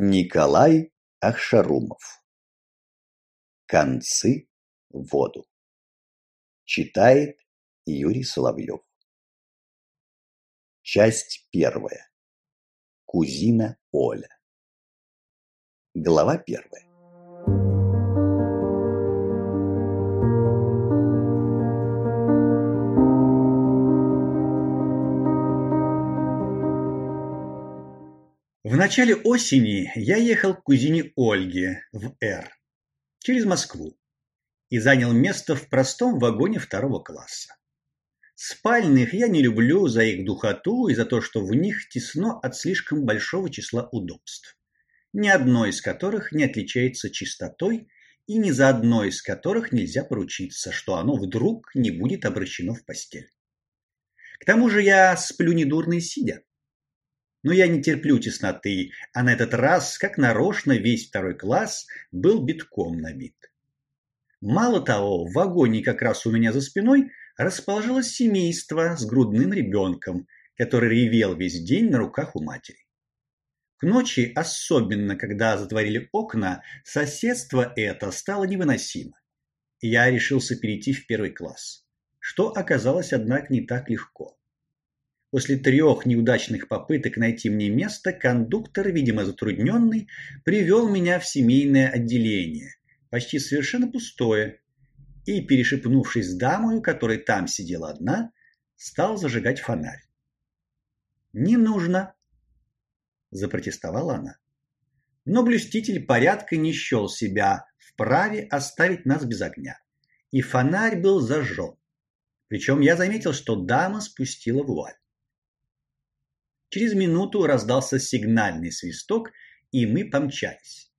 Николай Ахшарумов. Концы в воду. Читает Юрий Соловьев. Часть первая. Кузина Оля. Глава первая. Начале осени я ехал к кузине Ольге в Р через Москву и занял место в простом вагоне второго класса. Спальных я не люблю за их духоту и за то, что в них тесно от слишком большого числа удобств, ни одно из которых не отличается чистотой и ни за одно из которых нельзя поручиться, что оно вдруг не будет обращено в постель. К тому же я сплю недурно и сидя. Но я не терплю тесноты, а на этот раз, как нарочно, весь второй класс был битком набит. Мало того, в вагоне как раз у меня за спиной расположилось семейство с грудным ребенком, который ревел весь день на руках у матери. К ночи, особенно когда затворили окна, соседство это стало невыносимо. Я решился перейти в первый класс, что оказалось однако не так легко. После трех неудачных попыток найти мне место, кондуктор, видимо затрудненный, привел меня в семейное отделение, почти совершенно пустое, и, перешепнувшись с дамой, которая там сидела одна, стал зажигать фонарь. "Не нужно", запротестовала она. Но блюститель порядка не счел себя вправе оставить нас без огня, и фонарь был зажжен. Причем я заметил, что дама спустила вуаль. Через минуту раздался сигнальный свисток, и мы помчались.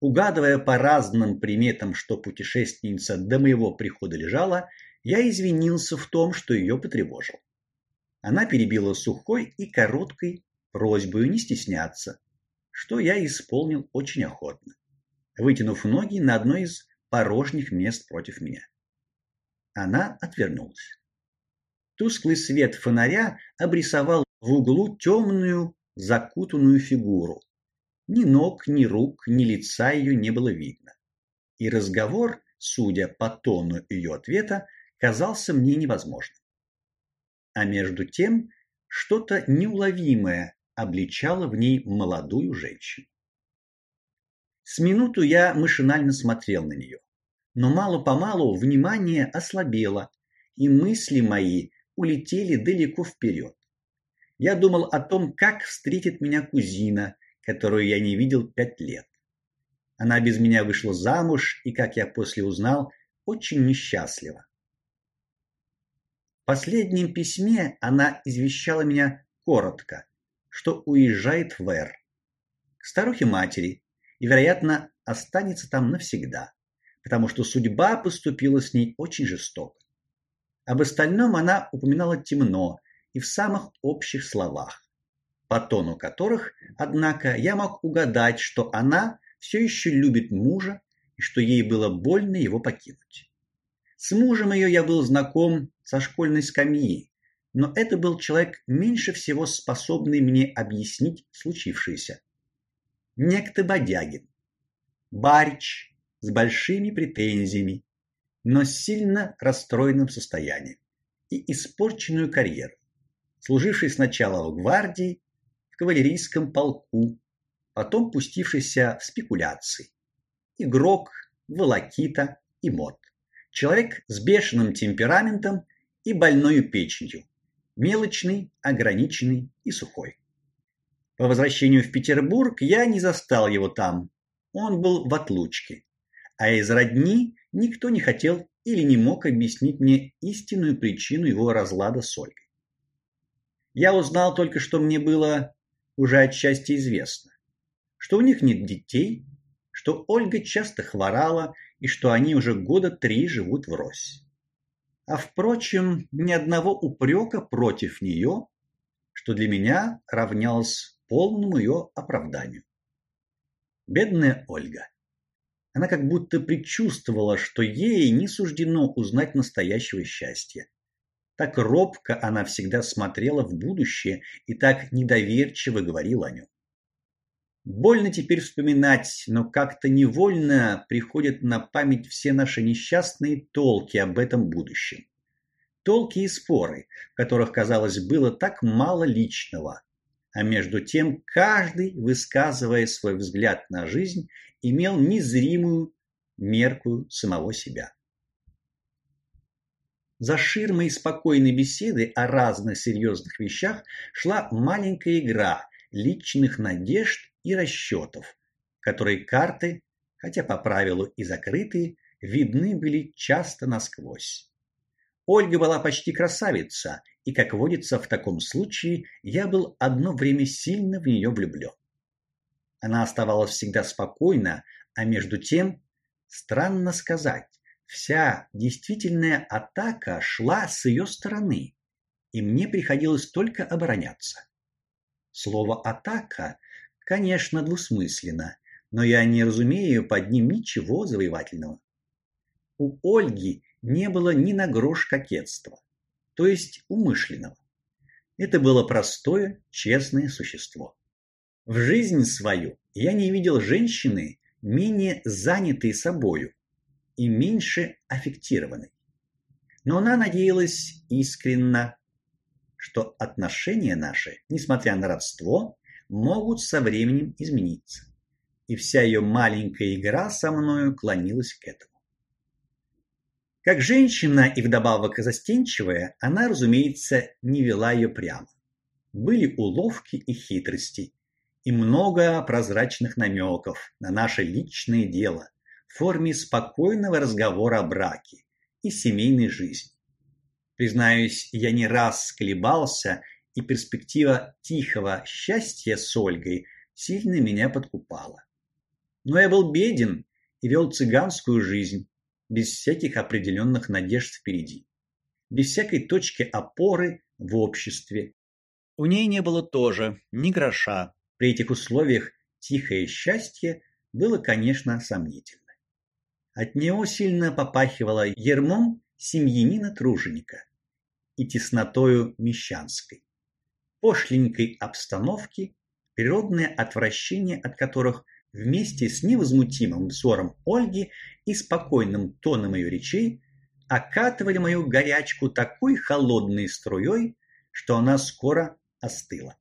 Угадывая по разным приметам, что путешественница до моего прихода лежала, я извинился в том, что ее потревожил. Она перебила сухой и короткой просьбой не стесняться, что я исполнил очень охотно, вытянув ноги на одно из порожних мест против меня. Она отвернулась. Тусклый свет фонаря обрисовал в углу темную закутанную фигуру. Ни ног, ни рук, ни лица ее не было видно. И разговор, судя по тону ее ответа, казался мне невозможным. А между тем, что-то неуловимое обличало в ней молодую женщину. С минуту я машинально смотрел на нее, но мало-помалу внимание ослабело, и мысли мои улетели далеко вперед. Я думал о том, как встретит меня кузина, которую я не видел пять лет. Она без меня вышла замуж и, как я после узнал, очень несчастлива. В последнем письме она извещала меня коротко, что уезжает в Эр к старухе матери и, вероятно, останется там навсегда, потому что судьба поступила с ней очень жестоко. Об остальном она упоминала темно и в самых общих словах, по тону которых, однако, я мог угадать, что она все еще любит мужа и что ей было больно его покинуть. С мужем ее я был знаком со школьной скамьи, но это был человек меньше всего способный мне объяснить случившееся. Некто Бодягин, барич с большими претензиями, но сильно расстроенным состоянием и испорченную карьеру служивший сначала в гвардии, в кавалерийском полку, потом пустившийся в спекуляции. Игрок, волокита и мод. Человек с бешеным темпераментом и больной печенью. Мелочный, ограниченный и сухой. По возвращению в Петербург я не застал его там. Он был в отлучке. А из родни никто не хотел или не мог объяснить мне истинную причину его разлада с Ольгой. Я узнал только, что мне было уже отчасти известно, что у них нет детей, что Ольга часто хворала и что они уже года три живут врозь. А впрочем, ни одного упрека против нее, что для меня равнялось полному ее оправданию. Бедная Ольга. Она как будто предчувствовала, что ей не суждено узнать настоящего счастья так робко она всегда смотрела в будущее и так недоверчиво говорила о нем. Больно теперь вспоминать, но как-то невольно приходят на память все наши несчастные толки об этом будущем. Толки и споры, в которых, казалось, было так мало личного, а между тем каждый, высказывая свой взгляд на жизнь, имел незримую мерку самого себя. За ширмой спокойной беседы о разных серьезных вещах шла маленькая игра личных надежд и расчетов, в которой карты, хотя по правилу и закрытые, видны были часто насквозь. Ольга была почти красавица, и, как водится в таком случае, я был одно время сильно в нее влюблен. Она оставалась всегда спокойна, а между тем, странно сказать, Вся действительная атака шла с ее стороны, и мне приходилось только обороняться. Слово атака, конечно, двусмысленно, но я не разумею под ним ничего завоевательного. У Ольги не было ни на грош кокетства, то есть умышленного. Это было простое, честное существо. В жизнь свою я не видел женщины, менее занятой собою, и меньше аффектированной. Но она надеялась искренно, что отношения наши, несмотря на родство, могут со временем измениться. И вся ее маленькая игра со мною клонилась к этому. Как женщина и вдобавок застенчивая, она, разумеется, не вела ее прямо. Были уловки и хитрости, и много прозрачных намеков на наше личное дело, в форме спокойного разговора о браке и семейной жизни. Признаюсь, я не раз колебался, и перспектива тихого счастья с Ольгой сильно меня подкупала. Но я был беден и вел цыганскую жизнь, без всяких определенных надежд впереди, без всякой точки опоры в обществе. У ней не было тоже ни гроша. При этих условиях тихое счастье было, конечно, сомнительно. От него сильно попахивало ермом семьянина-труженика и теснотою мещанской, пошленькой обстановки, природное отвращение от которых вместе с невозмутимым взором Ольги и спокойным тоном ее речей окатывали мою горячку такой холодной струей, что она скоро остыла.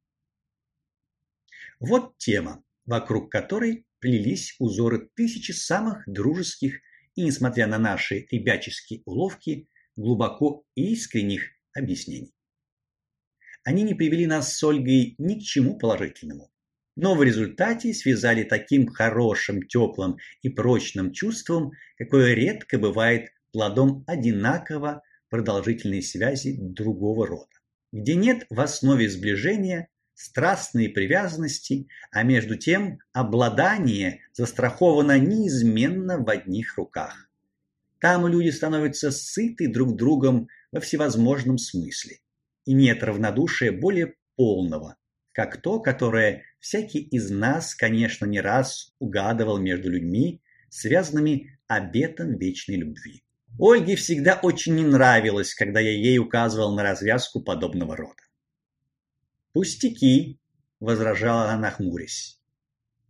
Вот тема, вокруг которой плелись узоры тысячи самых дружеских и, несмотря на наши ребяческие уловки, глубоко искренних объяснений. Они не привели нас с Ольгой ни к чему положительному, но в результате связали таким хорошим, теплым и прочным чувством, какое редко бывает плодом одинаково продолжительной связи другого рода, где нет в основе сближения страстные привязанности, а между тем обладание застраховано неизменно в одних руках. Там люди становятся сыты друг другом во всевозможном смысле, и нет равнодушия более полного, как то, которое всякий из нас, конечно, не раз угадывал между людьми, связанными обетом вечной любви. Ольге всегда очень не нравилось, когда я ей указывал на развязку подобного рода. Пустяки, возражала она, хмурясь.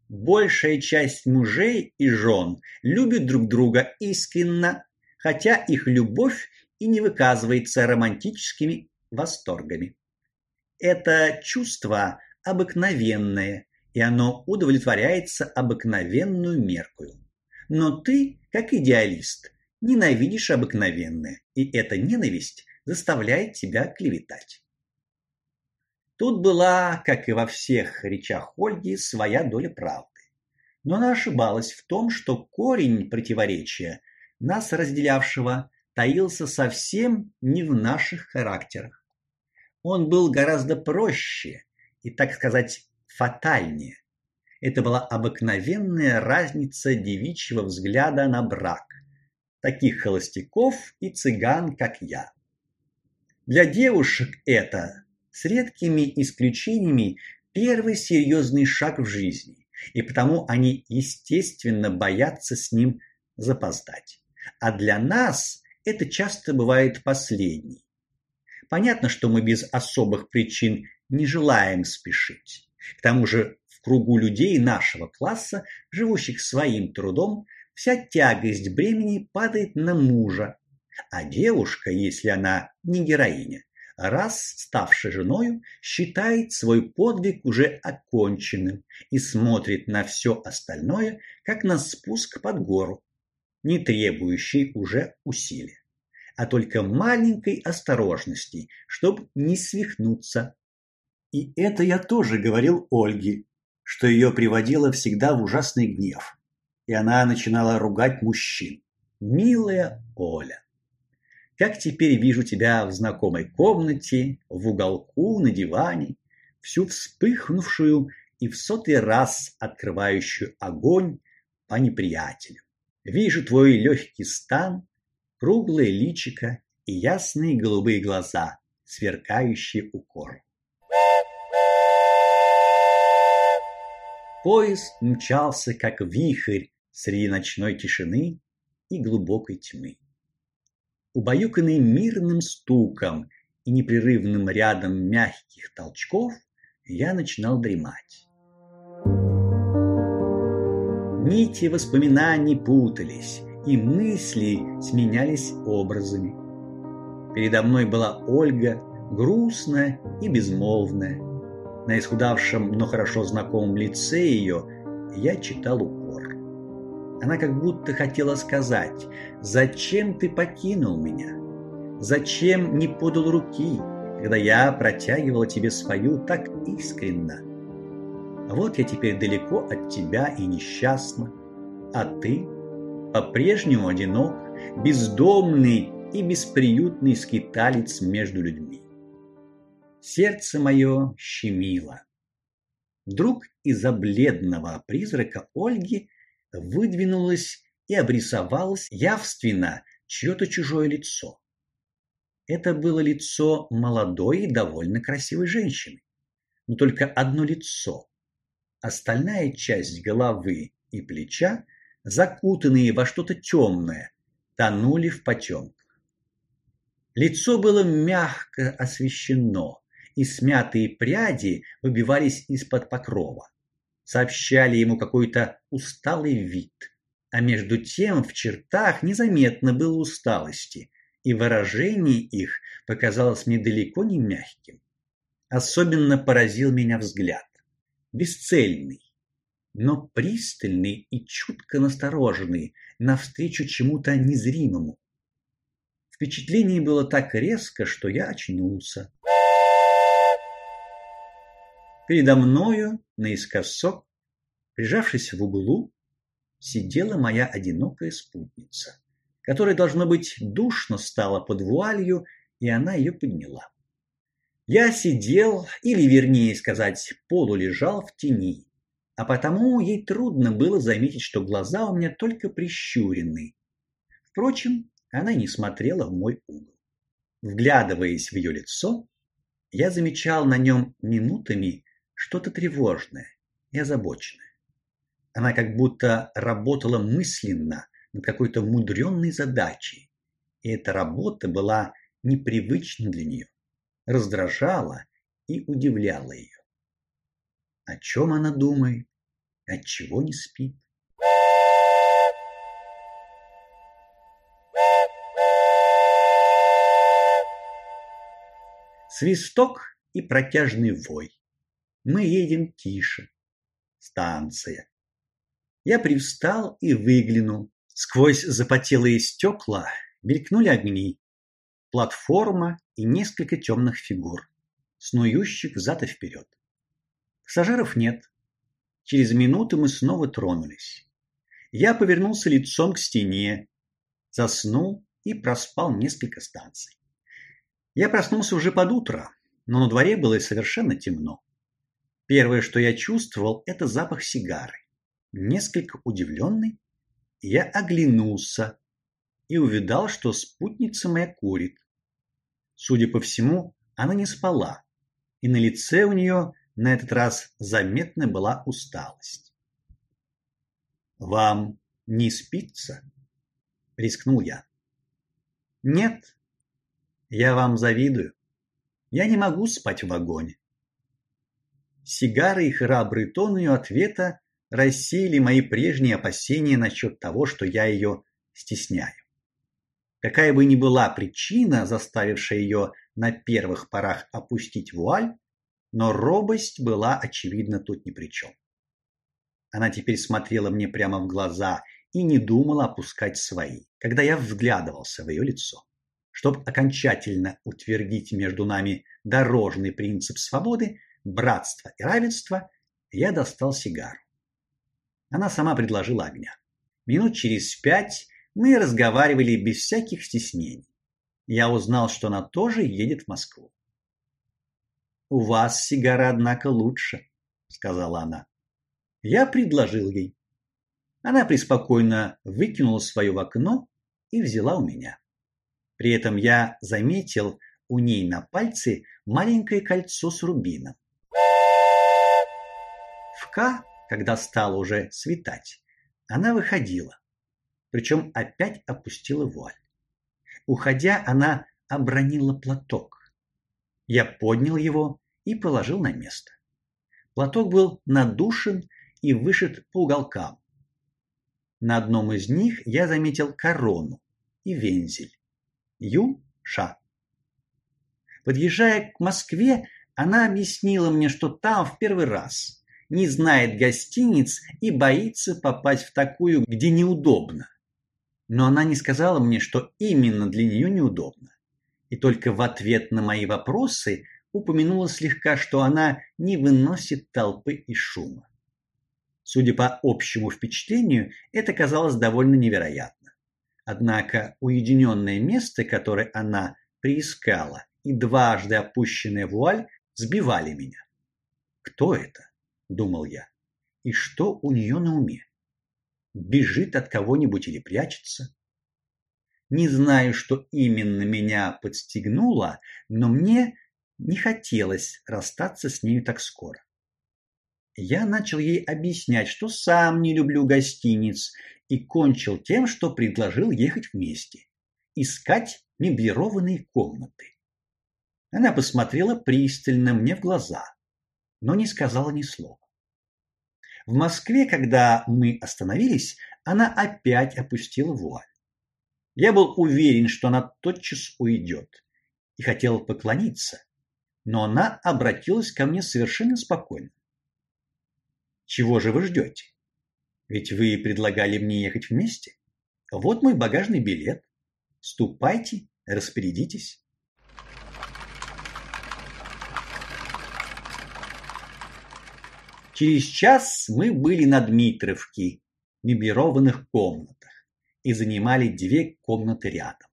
Большая часть мужей и жен любят друг друга искренне, хотя их любовь и не выказывается романтическими восторгами. Это чувство обыкновенное, и оно удовлетворяется обыкновенную меркою. Но ты, как идеалист, ненавидишь обыкновенное, и эта ненависть заставляет тебя клеветать. Тут была, как и во всех речах Ольги, своя доля правды. Но она ошибалась в том, что корень противоречия, нас разделявшего, таился совсем не в наших характерах. Он был гораздо проще и, так сказать, фатальнее. Это была обыкновенная разница девичьего взгляда на брак, таких холостяков и цыган, как я. Для девушек это с редкими исключениями первый серьезный шаг в жизни, и потому они естественно боятся с ним запоздать. А для нас это часто бывает последний. Понятно, что мы без особых причин не желаем спешить. К тому же в кругу людей нашего класса, живущих своим трудом, вся тягость бремени падает на мужа, а девушка, если она не героиня, раз ставшая женою, считает свой подвиг уже оконченным и смотрит на все остальное, как на спуск под гору, не требующий уже усилия, а только маленькой осторожности, чтобы не свихнуться. И это я тоже говорил Ольге, что ее приводило всегда в ужасный гнев, и она начинала ругать мужчин. Милая Оля, как теперь вижу тебя в знакомой комнате, в уголку на диване, всю вспыхнувшую и в сотый раз открывающую огонь по неприятелю. Вижу твой легкий стан, круглое личико и ясные голубые глаза, сверкающие укором. Поезд мчался, как вихрь среди ночной тишины и глубокой тьмы убаюканный мирным стуком и непрерывным рядом мягких толчков, я начинал дремать. Нити воспоминаний путались, и мысли сменялись образами. Передо мной была Ольга, грустная и безмолвная. На исхудавшем, но хорошо знакомом лице ее я читал укор. Она как будто хотела сказать, «Зачем ты покинул меня? Зачем не подал руки, когда я протягивала тебе свою так искренно? Вот я теперь далеко от тебя и несчастна, а ты по-прежнему одинок, бездомный и бесприютный скиталец между людьми. Сердце мое щемило. Вдруг из-за бледного призрака Ольги выдвинулось и обрисовалось явственно чье-то чужое лицо. Это было лицо молодой и довольно красивой женщины. Но только одно лицо. Остальная часть головы и плеча, закутанные во что-то темное, тонули в потемках. Лицо было мягко освещено, и смятые пряди выбивались из-под покрова сообщали ему какой-то усталый вид. А между тем в чертах незаметно было усталости, и выражение их показалось мне далеко не мягким. Особенно поразил меня взгляд. Бесцельный, но пристальный и чутко настороженный навстречу чему-то незримому. Впечатление было так резко, что я очнулся. Передо мною наискосок, прижавшись в углу, сидела моя одинокая спутница, которой должно быть душно стало под вуалью, и она ее подняла. Я сидел, или вернее сказать, полулежал в тени, а потому ей трудно было заметить, что глаза у меня только прищурены. Впрочем, она не смотрела в мой угол. Вглядываясь в ее лицо, я замечал на нем минутами что-то тревожное и озабоченное. Она как будто работала мысленно над какой-то мудренной задачей, и эта работа была непривычна для нее, раздражала и удивляла ее. О чем она думает? От чего не спит? Свисток и протяжный вой. Мы едем тише. Станция. Я привстал и выглянул. Сквозь запотелые стекла мелькнули огни. Платформа и несколько темных фигур, снующих взад и вперед. Пассажиров нет. Через минуту мы снова тронулись. Я повернулся лицом к стене, заснул и проспал несколько станций. Я проснулся уже под утро, но на дворе было совершенно темно. Первое, что я чувствовал, это запах сигары. Несколько удивленный, я оглянулся и увидал, что спутница моя курит. Судя по всему, она не спала, и на лице у нее на этот раз заметна была усталость. «Вам не спится?» — рискнул я. «Нет, я вам завидую. Я не могу спать в вагоне. Сигары и храбрый тон ее ответа рассеяли мои прежние опасения насчет того, что я ее стесняю. Какая бы ни была причина, заставившая ее на первых порах опустить вуаль, но робость была очевидно тут ни при чем. Она теперь смотрела мне прямо в глаза и не думала опускать свои, когда я вглядывался в ее лицо. Чтобы окончательно утвердить между нами дорожный принцип свободы, братства и равенства, я достал сигару. Она сама предложила огня. Минут через пять мы разговаривали без всяких стеснений. Я узнал, что она тоже едет в Москву. У вас сигара, однако, лучше, сказала она. Я предложил ей. Она преспокойно выкинула свое в окно и взяла у меня. При этом я заметил у ней на пальце маленькое кольцо с рубином. К, когда стало уже светать, она выходила, причем опять опустила вуаль. Уходя, она обронила платок. Я поднял его и положил на место. Платок был надушен и вышит по уголкам. На одном из них я заметил корону и вензель. Ю-ша. Подъезжая к Москве, она объяснила мне, что там в первый раз, не знает гостиниц и боится попасть в такую, где неудобно. Но она не сказала мне, что именно для нее неудобно. И только в ответ на мои вопросы упомянула слегка, что она не выносит толпы и шума. Судя по общему впечатлению, это казалось довольно невероятно. Однако уединенное место, которое она приискала, и дважды опущенная вуаль сбивали меня. Кто это? Думал я. И что у нее на уме? Бежит от кого-нибудь или прячется? Не знаю, что именно меня подстегнуло, но мне не хотелось расстаться с нею так скоро. Я начал ей объяснять, что сам не люблю гостиниц, и кончил тем, что предложил ехать вместе, искать меблированные комнаты. Она посмотрела пристально мне в глаза, но не сказала ни слова. В Москве, когда мы остановились, она опять опустила вуаль. Я был уверен, что она тотчас уйдет, и хотел поклониться, но она обратилась ко мне совершенно спокойно. Чего же вы ждете? Ведь вы предлагали мне ехать вместе. Вот мой багажный билет. Ступайте, распорядитесь. Через час мы были на Дмитровке, меблированных комнатах, и занимали две комнаты рядом.